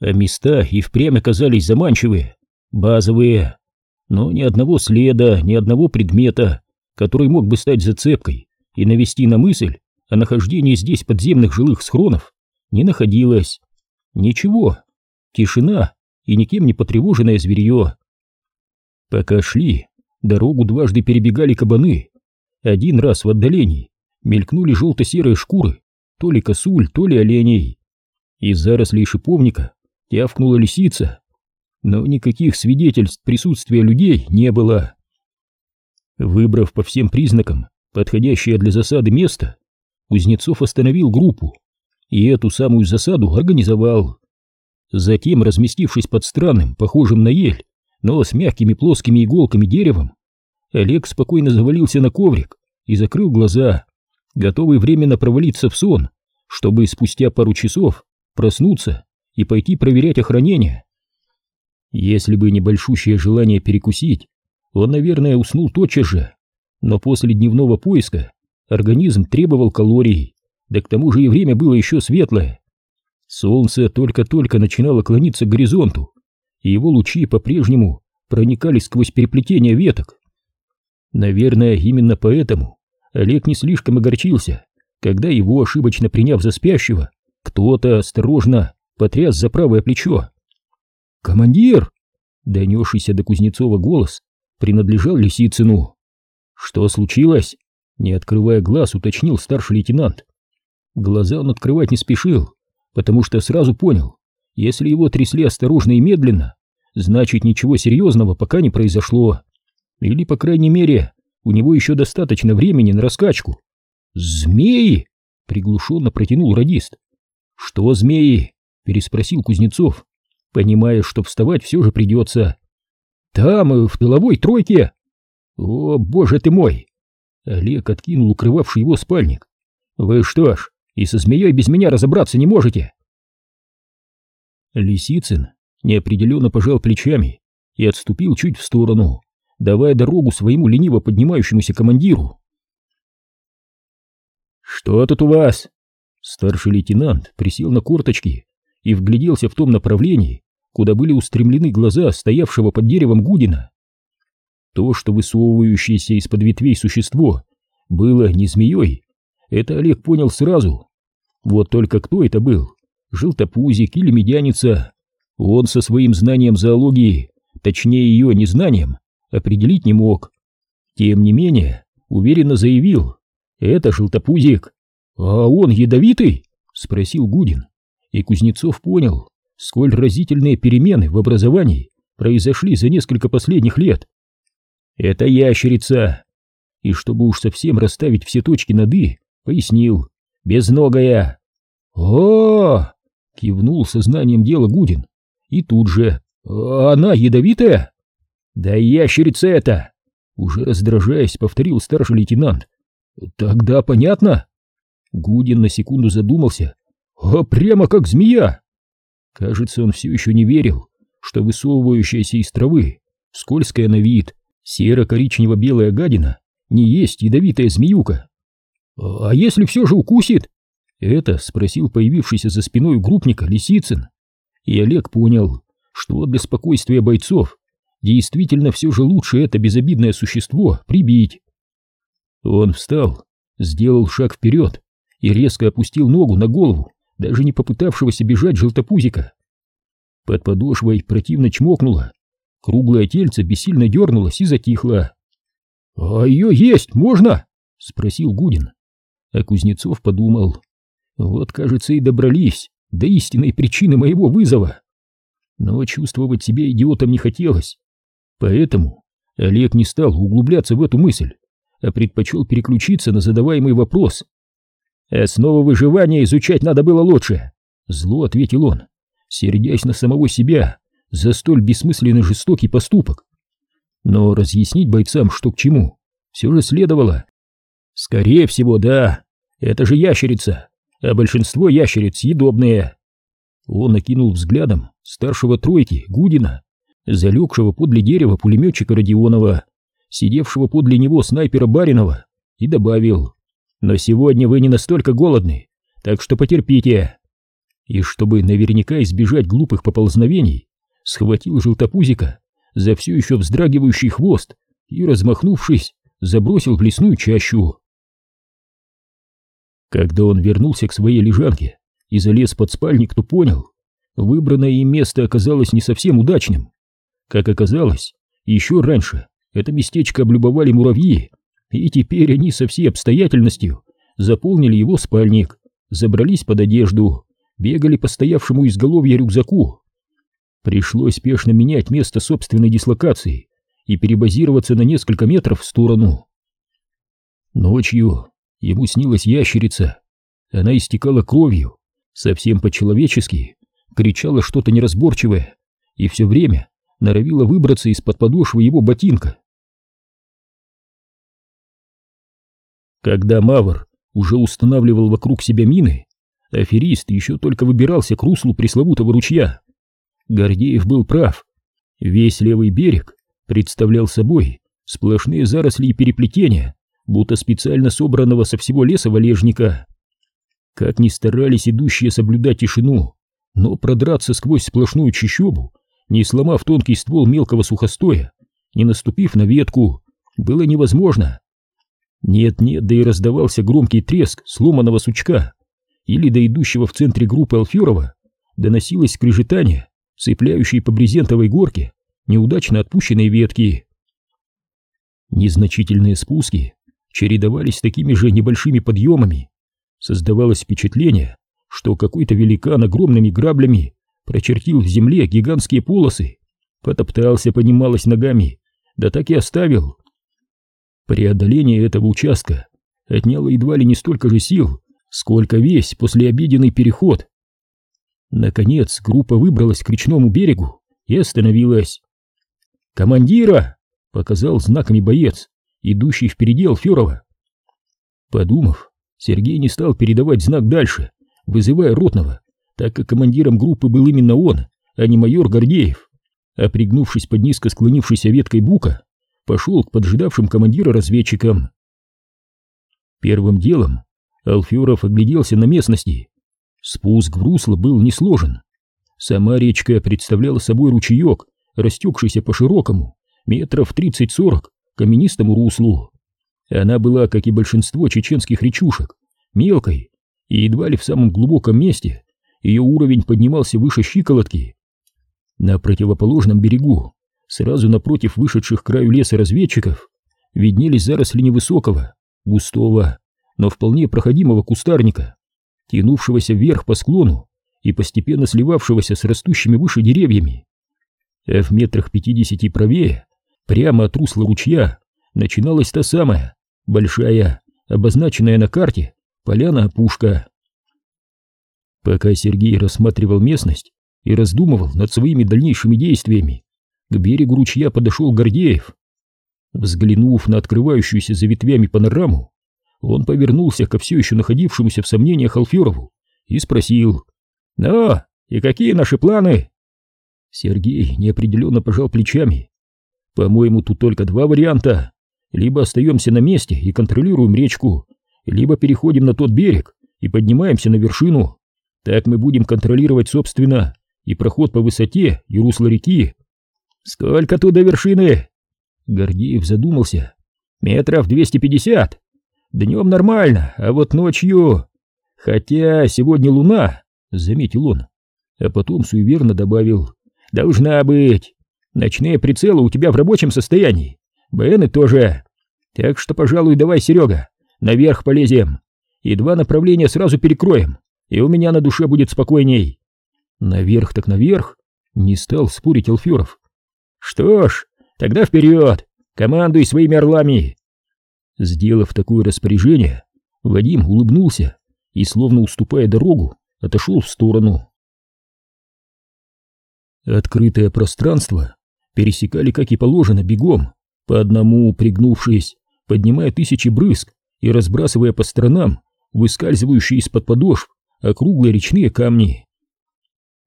А места и впрямь оказались заманчивые, базовые, но ни одного следа, ни одного предмета, который мог бы стать зацепкой и навести на мысль о нахождении здесь подземных жилых схронов, не находилось. Ничего, тишина и никем не потревоженное зверье. Пока шли, дорогу дважды перебегали кабаны. Один раз в отдалении мелькнули желто-серые шкуры, то ли косуль, то ли оленей. Из зарослей шиповника тявкнула лисица, но никаких свидетельств присутствия людей не было. Выбрав по всем признакам подходящее для засады место, Кузнецов остановил группу и эту самую засаду организовал. Затем, разместившись под странным, похожим на ель, но с мягкими плоскими иголками деревом, Олег спокойно завалился на коврик и закрыл глаза, готовый временно провалиться в сон, чтобы спустя пару часов проснуться и пойти проверять охранение. Если бы не большущее желание перекусить, он, наверное, уснул тотчас же, но после дневного поиска организм требовал калорий, да к тому же и время было еще светлое. Солнце только-только начинало клониться к горизонту, и его лучи по-прежнему проникали сквозь переплетение веток. Наверное, именно поэтому Олег не слишком огорчился, когда его, ошибочно приняв за спящего, кто-то осторожно потряс за правое плечо. «Командир!» — донесшийся до Кузнецова голос принадлежал Лисицыну. «Что случилось?» — не открывая глаз, уточнил старший лейтенант. Глаза он открывать не спешил, потому что сразу понял, если его трясли осторожно и медленно, значит ничего серьезного пока не произошло. Или, по крайней мере, у него еще достаточно времени на раскачку. «Змеи!» — приглушенно протянул радист. «Что змеи?» — переспросил Кузнецов, понимая, что вставать все же придется. «Там, э, в тыловой тройке!» «О, боже ты мой!» Олег откинул укрывавший его спальник. «Вы что ж, и со змеей без меня разобраться не можете!» Лисицын неопределенно пожал плечами и отступил чуть в сторону, давая дорогу своему лениво поднимающемуся командиру. «Что тут у вас?» Старший лейтенант присел на корточки и вгляделся в том направлении, куда были устремлены глаза стоявшего под деревом Гудина. То, что высовывающееся из-под ветвей существо было не змеей, это Олег понял сразу. Вот только кто это был? Желтопузик или медяница? Он со своим знанием зоологии, точнее ее незнанием, определить не мог. Тем не менее, уверенно заявил, это желтопузик. А он ядовитый? Спросил Гудин. И Кузнецов понял, сколь разительные перемены в образовании произошли за несколько последних лет. Это ящерица. И чтобы уж совсем расставить все точки над «и», пояснил. Безногая. О, кивнул сознанием дела Гудин. И тут же. Она ядовитая? Да ящерица это! Уже раздражаясь, повторил старший лейтенант. Тогда понятно. Гудин на секунду задумался. А прямо как змея! Кажется, он все еще не верил, что высовывающаяся из травы, скользкая на вид, серо-коричнево-белая гадина не есть ядовитая змеюка. «А если все же укусит?» Это спросил появившийся за спиной группника Лисицын. И Олег понял, что для спокойствия бойцов действительно все же лучше это безобидное существо прибить. Он встал, сделал шаг вперед и резко опустил ногу на голову, даже не попытавшегося бежать желтопузика. Под подошвой противно чмокнуло, круглое тельце бессильно дернулось и затихло. — А ее есть можно? — спросил Гудин. А Кузнецов подумал, вот, кажется, и добрались до истинной причины моего вызова. Но чувствовать себя идиотом не хотелось. Поэтому Олег не стал углубляться в эту мысль, а предпочел переключиться на задаваемый вопрос. «Основы выживания изучать надо было лучше», — зло ответил он, сердясь на самого себя за столь бессмысленно жестокий поступок. Но разъяснить бойцам, что к чему, все же следовало. «Скорее всего, да. Это же ящерица, а большинство ящериц съедобные». Он окинул взглядом старшего тройки, Гудина, залегшего подле дерева пулеметчика Родионова, сидевшего подле него снайпера Баринова, и добавил, «Но сегодня вы не настолько голодны, так что потерпите». и, чтобы наверняка избежать глупых поползновений, схватил желтопузика за все еще вздрагивающий хвост и, размахнувшись, забросил в лесную чащу. Когда он вернулся к своей лежанке и залез под спальник, то понял, выбранное им место оказалось не совсем удачным. Как оказалось, еще раньше это местечко облюбовали муравьи, и теперь они со всей обстоятельностью заполнили его спальник, забрались под одежду, бегали по стоявшему изголовья рюкзаку. Пришлось спешно менять место собственной дислокации и перебазироваться на несколько метров в сторону. Ночью ему снилась ящерица. Она истекала кровью, совсем по-человечески, кричала что-то неразборчивое и все время норовила выбраться из-под подошвы его ботинка. Когда Мавр уже устанавливал вокруг себя мины, аферист еще только выбирался к руслу пресловутого ручья. Гордеев был прав. Весь левый берег представлял собой сплошные заросли и переплетения, будто специально собранного со всего леса валежника. Как ни старались идущие соблюдать тишину, но продраться сквозь сплошную чащобу, не сломав тонкий ствол мелкого сухостоя, не наступив на ветку, было невозможно. Нет-нет, да и раздавался громкий треск сломанного сучка, или до идущего в центре группы Алферова доносилось скрежетание, цепляющей по брезентовой горке неудачно отпущенные ветки. Незначительные спуски чередовались с такими же небольшими подъемами. Создавалось впечатление, что какой-то великан огромными граблями прочертил в земле гигантские полосы, потоптался, понималось ногами, да так и оставил. Преодоление этого участка отняло едва ли не столько же сил, сколько весь послеобеденный переход. Наконец группа выбралась к речному берегу и остановилась. «Командира!» — показал знаками боец, идущий впереди Алферова. Подумав, Сергей не стал передавать знак дальше, вызывая Ротного, так как командиром группы был именно он, а не майор Гордеев. А под низко склонившейся веткой бука, пошел к поджидавшим командира разведчикам. Первым делом Алферов огляделся на местности. Спуск в русло был несложен. Сама речка представляла собой ручеек, растекшийся по широкому, метров 30-40, каменистому руслу. Она была, как и большинство чеченских речушек, мелкой, и едва ли в самом глубоком месте ее уровень поднимался выше щиколотки. На противоположном берегу, сразу напротив вышедших к краю леса разведчиков, виднелись заросли невысокого, густого, но вполне проходимого кустарника, тянувшегося вверх по склону и постепенно сливавшегося с растущими выше деревьями. А в метрах пятидесяти правее, прямо от русла ручья, начиналась та самая, большая, обозначенная на карте, поляна-опушка. Пока Сергей рассматривал местность и раздумывал над своими дальнейшими действиями, к берегу ручья подошел Гордеев. Взглянув на открывающуюся за ветвями панораму, он повернулся ко все еще находившемуся в сомнениях Алферову и спросил «Ну, и какие наши планы?» Сергей неопределенно пожал плечами. «По-моему, тут только два варианта. Либо остаемся на месте и контролируем речку, либо переходим на тот берег и поднимаемся на вершину. Так мы будем контролировать, собственно, и проход по высоте, и русло реки. Сколько тут до вершины? Гордеев задумался. Метров двести пятьдесят. Днем нормально, а вот ночью... Хотя сегодня луна, заметил он, а потом суеверно добавил. Должна быть. Ночные прицелы у тебя в рабочем состоянии. БНы тоже. Так что, пожалуй, давай, Серега, наверх полезем. И два направления сразу перекроем, и у меня на душе будет спокойней. Наверх так наверх, не стал спорить Алферов. Что ж, тогда вперед, командуй своими орлами. Сделав такое распоряжение, Вадим улыбнулся и, словно уступая дорогу, отошел в сторону. Открытое пространство пересекали, как и положено, бегом, по одному пригнувшись, поднимая тысячи брызг и разбрасывая по сторонам выскальзывающие из-под подошв округлые речные камни.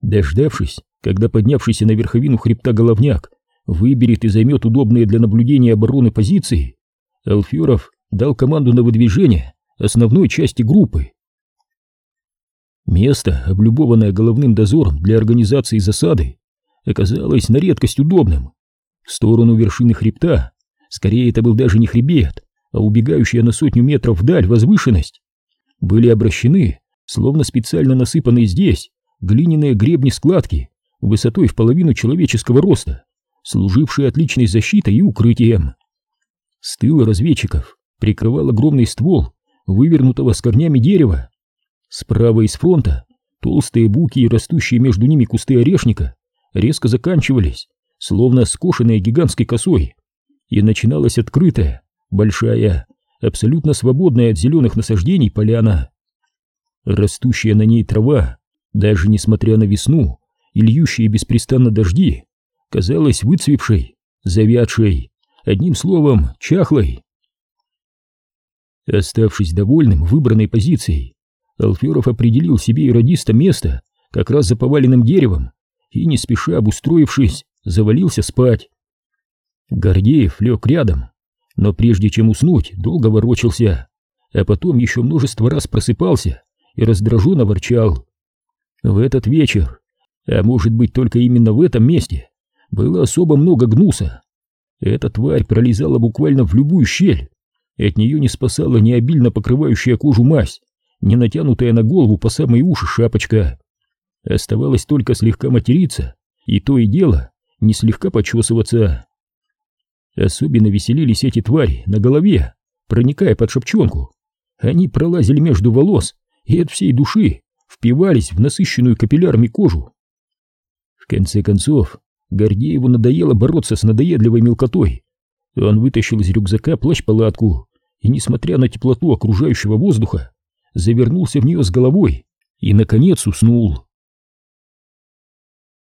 Дождавшись, когда поднявшийся на верховину хребта головняк выберет и займет удобные для наблюдения обороны позиции, Алферов дал команду на выдвижение основной части группы. Место, облюбованное головным дозором для организации засады, оказалось на редкость удобным. В сторону вершины хребта, скорее это был даже не хребет, а убегающая на сотню метров вдаль возвышенность, были обращены, словно специально насыпанные здесь, глиняные гребни-складки высотой в половину человеческого роста, служившие отличной защитой и укрытием. С тыла разведчиков прикрывал огромный ствол вывернутого с корнями дерева. Справа из фронта толстые буки и растущие между ними кусты орешника резко заканчивались, словно скошенные гигантской косой, и начиналась открытая, большая, абсолютно свободная от зеленых насаждений поляна. Растущая на ней трава, даже несмотря на весну и льющие беспрестанно дожди, казалась выцвевшей, завядшей, одним словом, чахлой. Оставшись довольным выбранной позицией, Алферов определил себе и радиста место как раз за поваленным деревом и, не спеша обустроившись, завалился спать. Гордеев лег рядом, но прежде чем уснуть, долго ворочался, а потом еще множество раз просыпался и раздраженно ворчал. В этот вечер, а может быть только именно в этом месте, было особо много гнуса. Эта тварь пролезала буквально в любую щель, и от нее не спасала ни обильно покрывающая кожу мазь, ни натянутая на голову по самые уши шапочка. Оставалось только слегка материться, и то и дело не слегка почесываться. Особенно веселились эти твари на голове, проникая под шапчонку. Они пролазили между волос и от всей души впивались в насыщенную капиллярами кожу. В конце концов, Гордееву надоело бороться с надоедливой мелкотой. Он вытащил из рюкзака плащ-палатку и, несмотря на теплоту окружающего воздуха, завернулся в нее с головой и, наконец, уснул.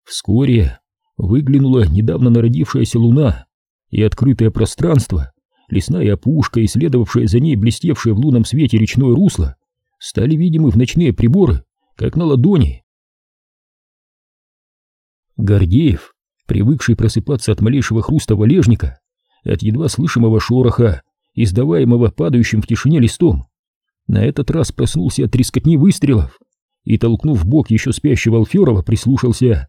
Вскоре выглянула недавно народившаяся луна, и открытое пространство, лесная опушка и следовавшее за ней блестевшее в лунном свете речное русло, стали видимы в ночные приборы, как на ладони. Гордеев, привыкший просыпаться от малейшего хруста валежника, от едва слышимого шороха, издаваемого падающим в тишине листом, на этот раз проснулся от трескотни выстрелов и, толкнув бок еще спящего Алферова, прислушался.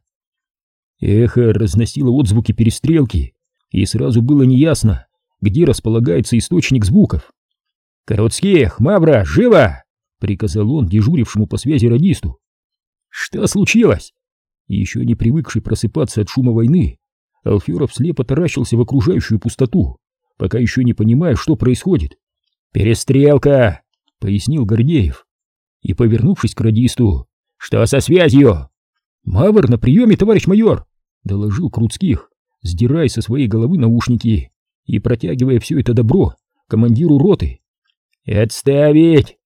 Эхо разносило отзвуки перестрелки, и сразу было неясно, где располагается источник звуков. «Коротких, Мавра, живо!» — приказал он дежурившему по связи радисту. «Что случилось?» Еще не привыкший просыпаться от шума войны, Алферов слепо таращился в окружающую пустоту, пока еще не понимая, что происходит. «Перестрелка!» — пояснил Гордеев. И, повернувшись к радисту, «Что со связью?» «Мавр на приеме, товарищ майор!» — доложил Круцких сдирая со своей головы наушники и протягивая все это добро командиру роты. «Отставить!»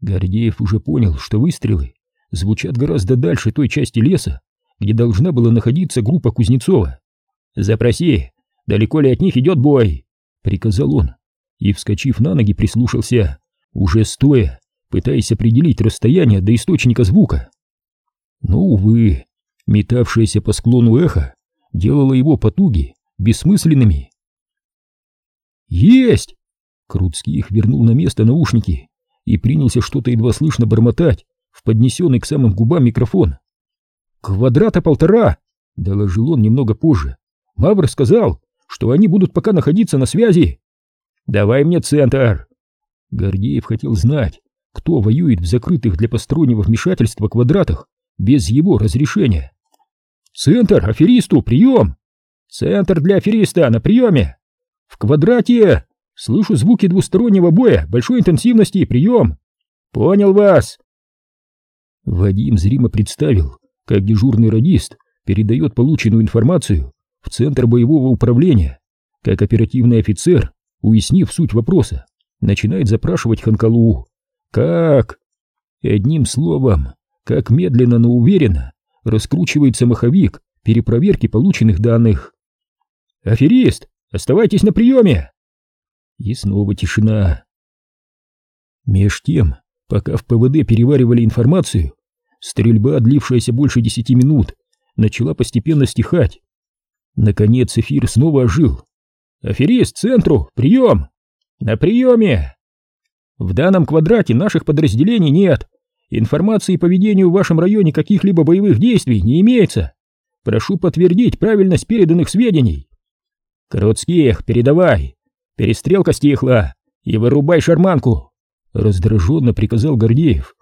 Гордеев уже понял, что выстрелы звучат гораздо дальше той части леса, где должна была находиться группа Кузнецова. «Запроси, далеко ли от них идет бой?» — приказал он, и, вскочив на ноги, прислушался, уже стоя, пытаясь определить расстояние до источника звука. Но, увы, метавшееся по склону эхо делало его потуги бессмысленными. «Есть!» Крутский их вернул на место наушники и принялся что-то едва слышно бормотать в поднесенный к самым губам микрофон. «Квадрата полтора!» — доложил он немного позже. «Мавр сказал, что они будут пока находиться на связи. Давай мне центр!» Гордеев хотел знать, кто воюет в закрытых для постороннего вмешательства квадратах без его разрешения. «Центр, аферисту, прием!» «Центр для афериста, на приеме!» «В квадрате! Слышу звуки двустороннего боя, большой интенсивности, прием!» «Понял вас!» Вадим зримо представил, как дежурный радист передает полученную информацию в Центр боевого управления, как оперативный офицер, уяснив суть вопроса, начинает запрашивать Ханкалу. Как? Одним словом, как медленно, но уверенно раскручивается маховик перепроверки полученных данных. «Аферист, оставайтесь на приеме!» И снова тишина. Меж тем, пока в ПВД переваривали информацию, стрельба, длившаяся больше десяти минут, начала постепенно стихать. Наконец эфир снова ожил. «Аферист, центру! Прием!» «На приеме!» «В данном квадрате наших подразделений нет. Информации по ведению в вашем районе каких-либо боевых действий не имеется. Прошу подтвердить правильность переданных сведений. Коротких, передавай. Перестрелка стихла. И вырубай шарманку. Раздраженно приказал Гордеев.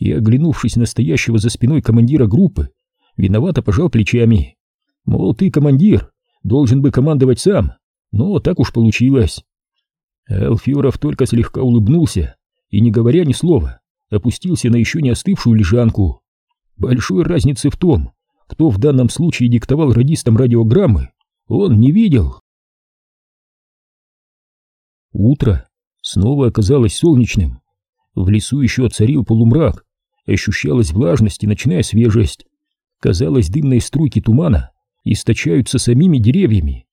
И, оглянувшись на стоящего за спиной командира группы, виновато пожал плечами. Мол, ты командир, должен бы командовать сам, но так уж получилось. Алферов только слегка улыбнулся и, не говоря ни слова, опустился на еще не остывшую лежанку. Большой разницы в том, кто в данном случае диктовал радистам радиограммы, он не видел. Утро снова оказалось солнечным. В лесу еще царил полумрак, ощущалась влажность и ночная свежесть. Казалось, дымные струйки тумана источаются самими деревьями.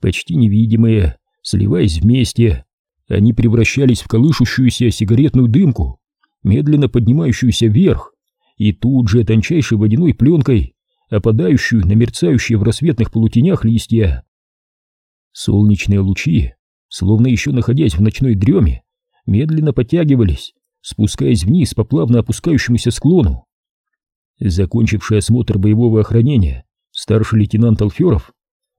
Почти невидимые, сливаясь вместе, они превращались в колышущуюся сигаретную дымку, медленно поднимающуюся вверх, и тут же тончайшей водяной пленкой, опадающую на мерцающие в рассветных полутенях листья. Солнечные лучи, словно еще находясь в ночной дреме, медленно подтягивались, спускаясь вниз по плавно опускающемуся склону. Закончивший осмотр боевого охранения, старший лейтенант Алферов,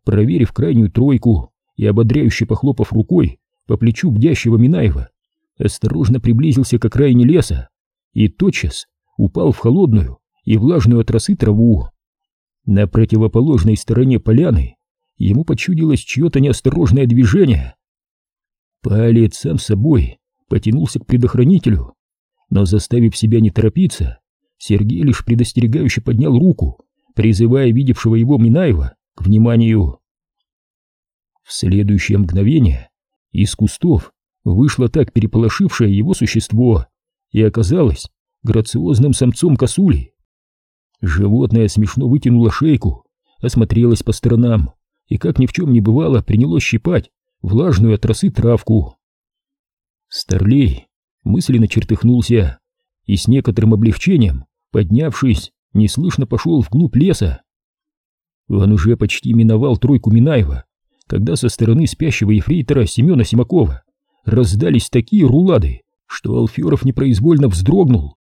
проверив крайнюю тройку и ободряюще похлопав рукой по плечу бдящего Минаева, осторожно приблизился к окраине леса и тотчас упал в холодную и влажную от росы траву. На противоположной стороне поляны ему почудилось чье-то неосторожное движение. Палец сам собой потянулся к предохранителю, но, заставив себя не торопиться, Сергей лишь предостерегающе поднял руку, призывая видевшего его Минаева к вниманию. В следующее мгновение из кустов вышло так переполошившее его существо и оказалось грациозным самцом косули. Животное смешно вытянуло шейку, осмотрелось по сторонам и, как ни в чем не бывало, принялось щипать влажную от росы травку. Старлей мысленно чертыхнулся и с некоторым облегчением, поднявшись, неслышно пошел вглубь леса. Он уже почти миновал тройку Минаева, когда со стороны спящего ефрейтора Семена Симакова раздались такие рулады, что Алферов непроизвольно вздрогнул.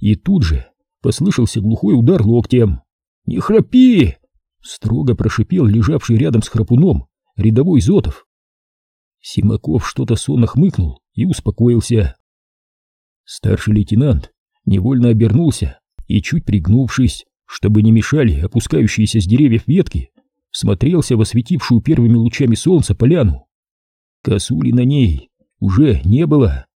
И тут же послышался глухой удар локтем. «Не храпи!» — строго прошипел лежавший рядом с храпуном рядовой Зотов. Симаков что-то сонно хмыкнул и успокоился. Старший лейтенант невольно обернулся и, чуть пригнувшись, чтобы не мешали опускающиеся с деревьев ветки, смотрелся в осветившую первыми лучами солнца поляну. Косули на ней уже не было.